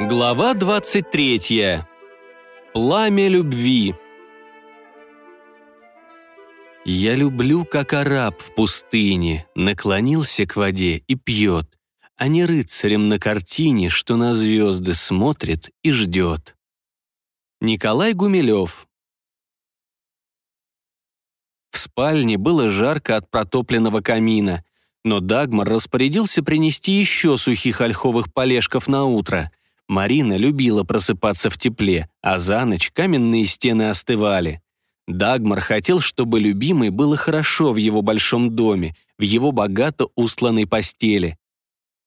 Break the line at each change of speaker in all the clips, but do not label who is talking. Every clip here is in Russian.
Глава 23. Пламя любви. Я люблю, как араб в пустыне, наклонился к воде и пьет, а не рыцарем на картине, что на звезды смотрит и ждет. Николай Гумилев. В спальне было жарко от протопленного камина, но Дагмар распорядился принести еще сухих ольховых полежков на утро — Марина любила просыпаться в тепле, а за ночь каменные стены остывали. Дагмар хотел, чтобы любимой было хорошо в его большом доме, в его богато устланной постели.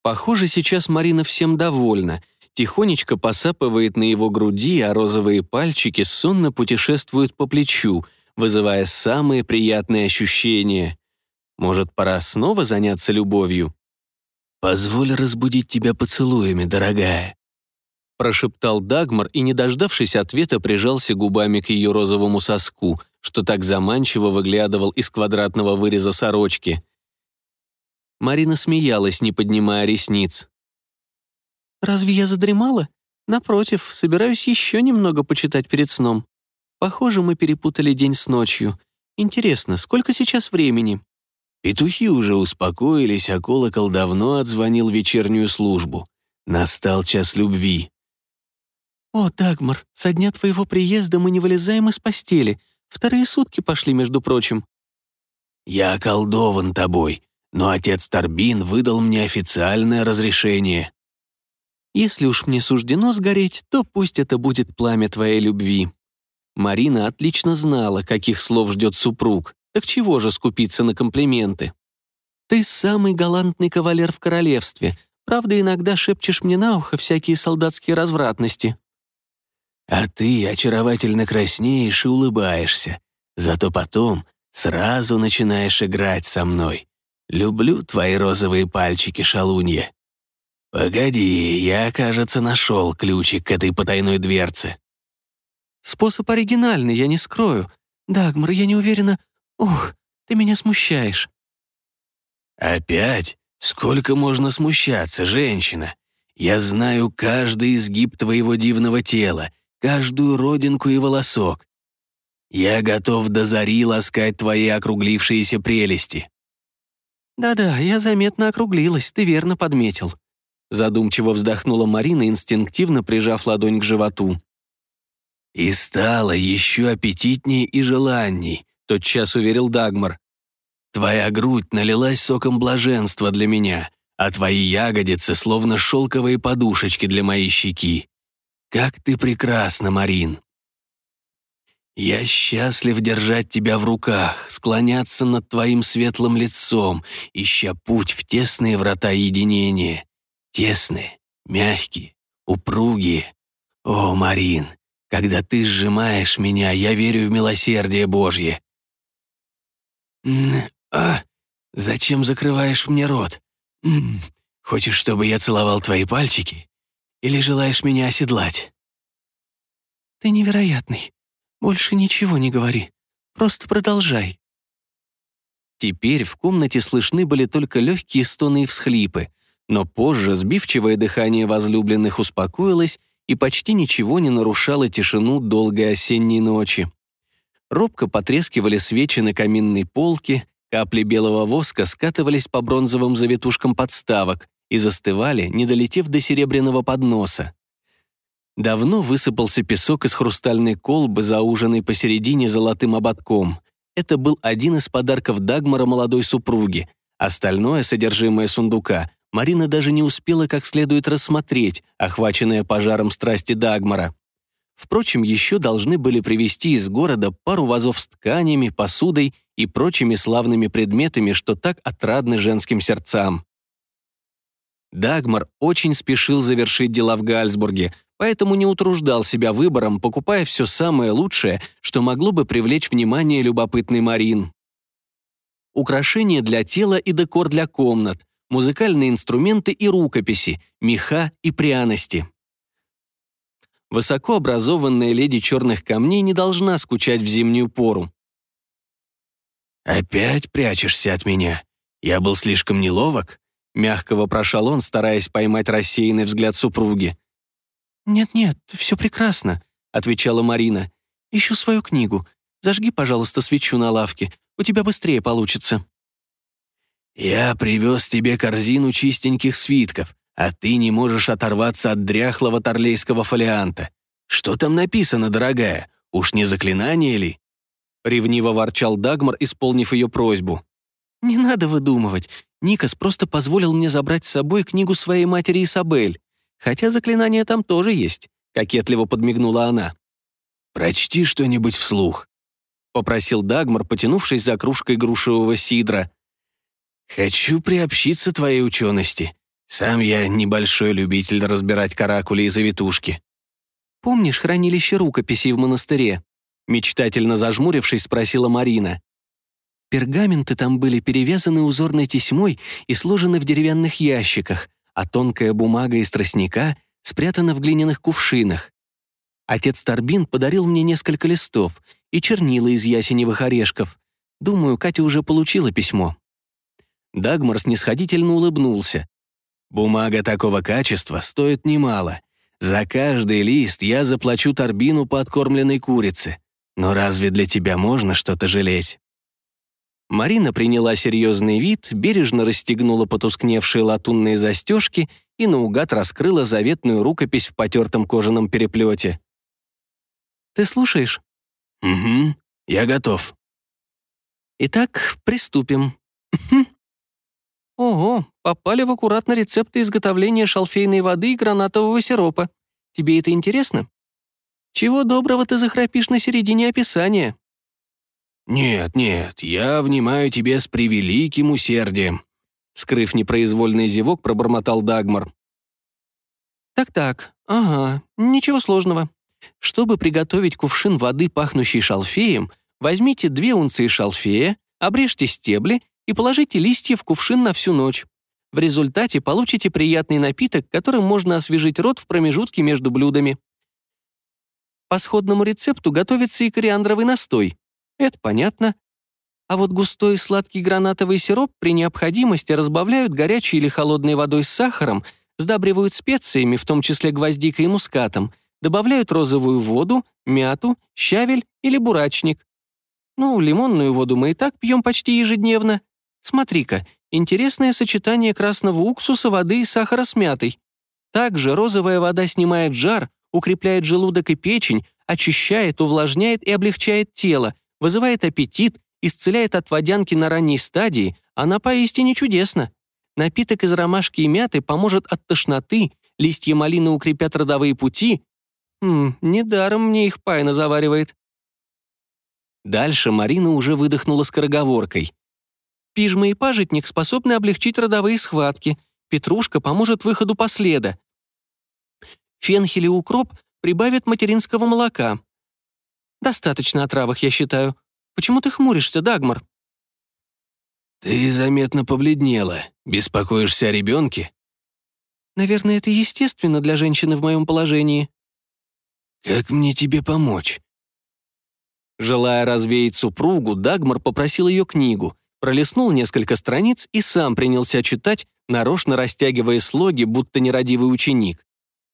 Похоже, сейчас Марина всем довольна. Тихонечко посапывает на его груди, а розовые пальчики сонно путешествуют по плечу, вызывая самые приятные ощущения. Может, пора снова заняться любовью?
«Позволь разбудить тебя поцелуями, дорогая»,
прошептал Дагмар и, не дождавшись ответа, прижался губами к ее розовому соску, что так заманчиво выглядывал из квадратного выреза сорочки. Марина смеялась, не поднимая ресниц. «Разве я задремала? Напротив, собираюсь еще немного почитать перед сном. Похоже, мы перепутали день с ночью. Интересно, сколько сейчас времени?»
Петухи уже успокоились, а колокол давно отзвонил вечернюю службу. Настал час любви.
«О, Дагмар, со дня твоего приезда мы не вылезаем из постели. Вторые сутки пошли, между прочим».
«Я околдован тобой, но отец Торбин выдал мне официальное разрешение».
«Если уж мне суждено сгореть, то пусть это будет пламя твоей любви».
Марина отлично знала, каких слов ждет супруг. Так чего же скупиться на комплименты? «Ты самый галантный кавалер в королевстве. Правда, иногда шепчешь мне на ухо всякие солдатские развратности».
А ты очаровательно краснеешь и улыбаешься. Зато потом сразу начинаешь играть со мной. Люблю твои розовые пальчики, шалунья. Погоди, я, кажется, нашел ключик к этой потайной дверце.
Способ оригинальный, я не скрою. Дагмар, я не уверена... Ух, ты меня смущаешь.
Опять? Сколько можно смущаться, женщина? Я знаю каждый изгиб твоего дивного тела, каждую родинку и волосок. Я готов до зари ласкать твои округлившиеся прелести».
«Да-да, я заметно округлилась, ты верно подметил».
Задумчиво вздохнула Марина, инстинктивно прижав ладонь к животу.
«И стало еще аппетитнее и желанней», — тотчас уверил Дагмар. «Твоя грудь налилась соком блаженства для меня, а твои ягодицы словно шелковые подушечки для моей щеки. Как ты прекрасна, Марин! Я счастлив держать тебя в руках, склоняться над твоим светлым лицом, ища путь в тесные врата единения. Тесные, мягкие, упругие. О, Марин, когда ты сжимаешь меня, я верю в милосердие Божье. А, зачем закрываешь мне рот? Хочешь, чтобы я целовал твои пальчики? Или желаешь меня оседлать?»
«Ты невероятный. Больше ничего не говори. Просто продолжай».
Теперь в комнате слышны были только легкие стоны и всхлипы, но позже сбивчивое дыхание возлюбленных успокоилось и почти ничего не нарушало тишину долгой осенней ночи. Робко потрескивали свечи на каминной полке, капли белого воска скатывались по бронзовым завитушкам подставок, и застывали, не долетев до серебряного подноса. Давно высыпался песок из хрустальной колбы, зауженной посередине золотым ободком. Это был один из подарков Дагмара молодой супруги. Остальное содержимое сундука Марина даже не успела как следует рассмотреть, охваченная пожаром страсти Дагмара. Впрочем, еще должны были привезти из города пару вазов с тканями, посудой и прочими славными предметами, что так отрадны женским сердцам. Дагмар очень спешил завершить дела в Гальсбурге, поэтому не утруждал себя выбором, покупая все самое лучшее, что могло бы привлечь внимание любопытный Марин. Украшения для тела и декор для комнат, музыкальные инструменты и рукописи, меха и пряности. Высокообразованная леди черных камней не должна скучать в зимнюю пору.
«Опять прячешься от меня? Я был слишком неловок?»
Мягко вопрошал он, стараясь поймать рассеянный взгляд супруги.
«Нет-нет, все прекрасно», — отвечала Марина. «Ищу свою книгу. Зажги, пожалуйста, свечу на лавке. У тебя быстрее получится».
«Я привез тебе корзину чистеньких свитков, а ты не можешь оторваться от дряхлого торлейского фолианта. Что там написано, дорогая? Уж не заклинание ли?» Ревниво ворчал Дагмар, исполнив ее просьбу.
«Не надо выдумывать. Никас просто позволил мне забрать с собой книгу своей матери Исабель. Хотя заклинание там тоже есть», — кокетливо подмигнула она.
«Прочти что-нибудь вслух», — попросил Дагмар, потянувшись за кружкой грушевого сидра. «Хочу приобщиться твоей учености. Сам я небольшой любитель разбирать каракули и завитушки».
«Помнишь хранилище рукописей в монастыре?» Мечтательно зажмурившись, спросила Марина. Пергаменты там были перевязаны узорной тесьмой и сложены в деревянных ящиках, а тонкая бумага из тростника спрятана в глиняных кувшинах. Отец Торбин подарил мне несколько листов и чернила из ясеневых орешков. Думаю, Катя уже получила письмо. Дагмар снисходительно улыбнулся.
«Бумага такого качества стоит немало. За каждый лист я заплачу Торбину по откормленной курице. Но разве для тебя можно что-то жалеть?»
Марина приняла серьезный вид, бережно расстегнула потускневшие латунные застежки и наугад раскрыла заветную рукопись в потертом кожаном переплете. «Ты слушаешь?»
«Угу, я готов».
«Итак, приступим. Ого, попали в аккуратно рецепты изготовления шалфейной воды и гранатового сиропа. Тебе это интересно? Чего доброго ты захрапишь на середине описания?
«Нет, нет, я внимаю тебе с превеликим усердием», скрыв непроизвольный зевок, пробормотал Дагмар.
«Так-так, ага, ничего сложного. Чтобы приготовить кувшин воды, пахнущий шалфеем, возьмите две унции шалфея, обрежьте стебли и положите листья в кувшин на всю ночь. В результате получите приятный напиток, которым можно освежить рот в промежутке между блюдами. По сходному рецепту готовится и кориандровый настой. Это понятно. А вот густой сладкий гранатовый сироп при необходимости разбавляют горячей или холодной водой с сахаром, сдабривают специями, в том числе гвоздикой и мускатом, добавляют розовую воду, мяту, щавель или бурачник. Ну, лимонную воду мы и так пьем почти ежедневно. Смотри-ка, интересное сочетание красного уксуса, воды и сахара с мятой. Также розовая вода снимает жар, укрепляет желудок и печень, очищает, увлажняет и облегчает тело, вызывает аппетит, исцеляет от водянки на ранней стадии, она поистине чудесна. Напиток из ромашки и мяты поможет от тошноты, листья малины укрепят родовые пути. Хм, недаром мне их Пайна заваривает. Дальше Марина уже выдохнула скороговоркой. Пижма и пажитник способны облегчить родовые схватки. Петрушка поможет выходу последа. Фенхель и укроп прибавят материнского молока. Достаточно о травах, я считаю. Почему ты хмуришься, Дагмар?
Ты заметно побледнела. Беспокоишься о ребенке?
Наверное, это естественно для женщины в моем положении.
Как мне тебе помочь?
Желая развеять супругу, Дагмар попросил ее книгу, пролистнул несколько страниц и сам принялся читать, нарочно растягивая слоги, будто нерадивый ученик.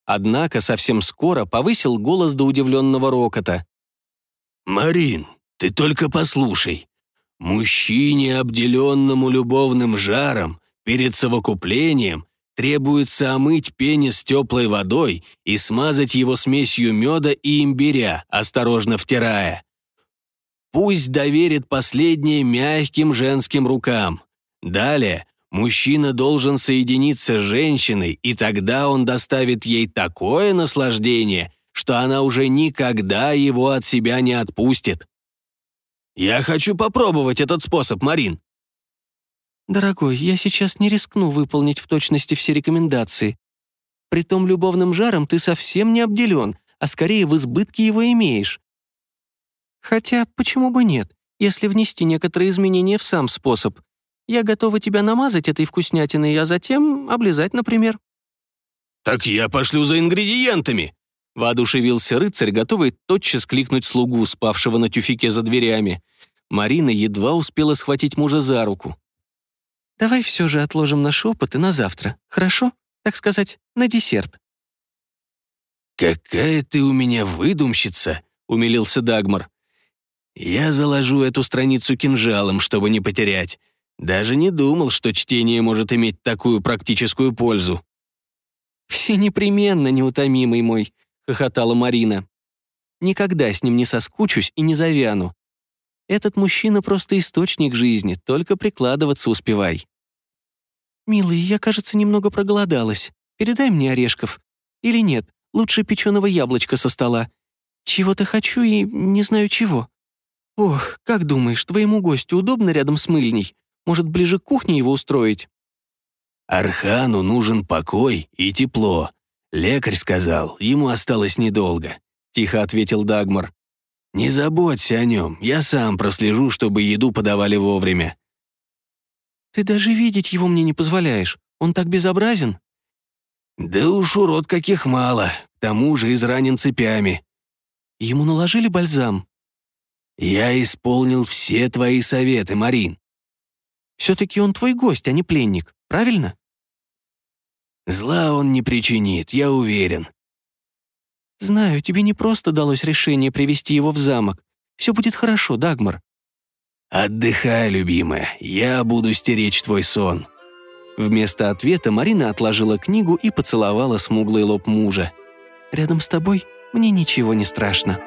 Однако совсем скоро повысил голос до удивленного рокота.
«Марин, ты только послушай. Мужчине, обделенному любовным жаром, перед совокуплением требуется омыть пенис теплой водой и смазать его смесью меда и имбиря, осторожно втирая. Пусть доверит последнее мягким женским рукам. Далее мужчина должен соединиться с женщиной, и тогда он доставит ей такое наслаждение, что она уже никогда его от себя не отпустит. Я хочу попробовать этот способ, Марин.
Дорогой, я сейчас не рискну выполнить в точности все рекомендации. Притом любовным жаром ты совсем не обделен, а скорее в избытке его имеешь. Хотя, почему бы нет, если внести некоторые изменения в сам способ? Я готова тебя намазать этой вкуснятиной, а затем облизать, например».
«Так я пошлю за ингредиентами», — воодушевился рыцарь, готовый тотчас кликнуть слугу, спавшего на тюфике за дверями. Марина едва успела схватить мужа за руку.
«Давай все же отложим наши опыты на завтра, хорошо? Так сказать, на десерт».
«Какая ты у меня выдумщица!» — умилился Дагмар. «Я заложу эту страницу кинжалом, чтобы не потерять. Даже не думал, что чтение может иметь такую практическую пользу».
«Все непременно, неутомимый мой», — хохотала Марина. «Никогда с ним не соскучусь и не завяну. Этот мужчина просто источник жизни, только прикладываться успевай». «Милый, я, кажется, немного проголодалась. Передай мне орешков. Или нет, лучше печеного яблочка со стола. Чего-то хочу и не знаю чего. Ох, как думаешь, твоему гостю удобно рядом с мыльней? Может, ближе к кухне его устроить?»
«Архану нужен покой и тепло. Лекарь сказал, ему осталось недолго», — тихо ответил Дагмар. «Не заботься о нем, я сам прослежу, чтобы еду подавали вовремя».
«Ты даже видеть его мне не позволяешь. Он так безобразен?»
«Да уж урод каких мало, к тому же изранен цепями».
«Ему наложили бальзам?»
«Я исполнил все твои советы, Марин».
«Все-таки он твой гость, а не пленник, правильно?»
«Зла он не причинит, я уверен».
«Знаю, тебе не просто далось решение привести его в замок. Все будет хорошо, Дагмар».
«Отдыхай, любимая, я буду стеречь твой сон».
Вместо ответа Марина отложила книгу и поцеловала смуглый лоб мужа. «Рядом с тобой мне ничего не страшно».